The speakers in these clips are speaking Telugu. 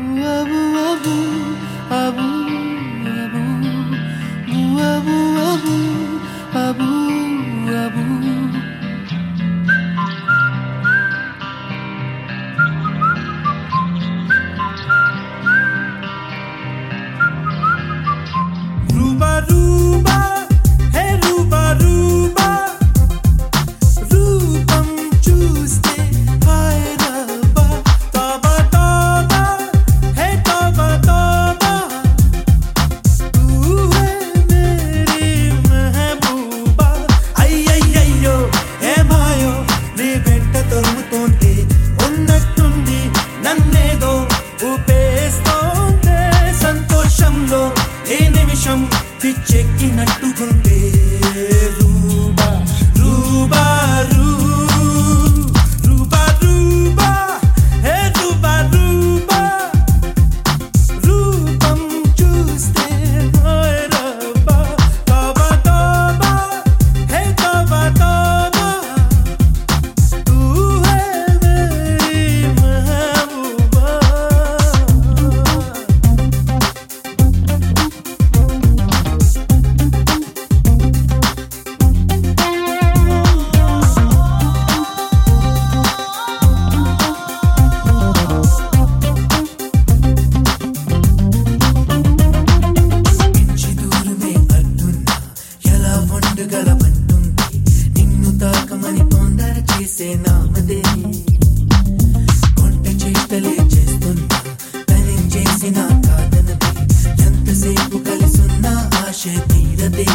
Ooh, ooh, ooh. చేస్తే నామదే కొంట చేతలే చేస్తున్నా తనేం చేసినా కాదనది ఎంతసేపు కలిసున్నా ఆశ తీరదే.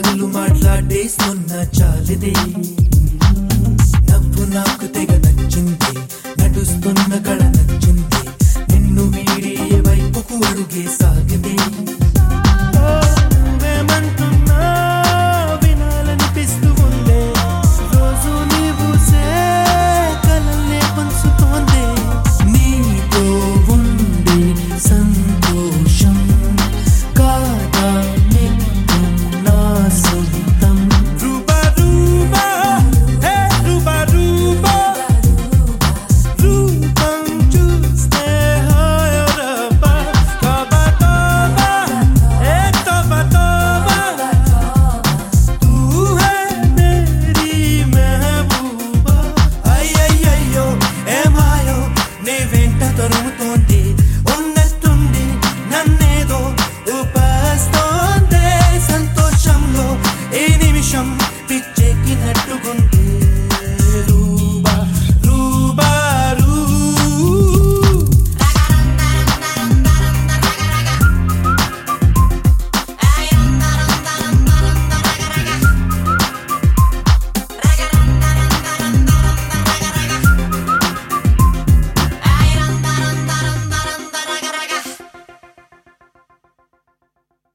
పగలు మాట్లాడేస్తున్న చాలిదే.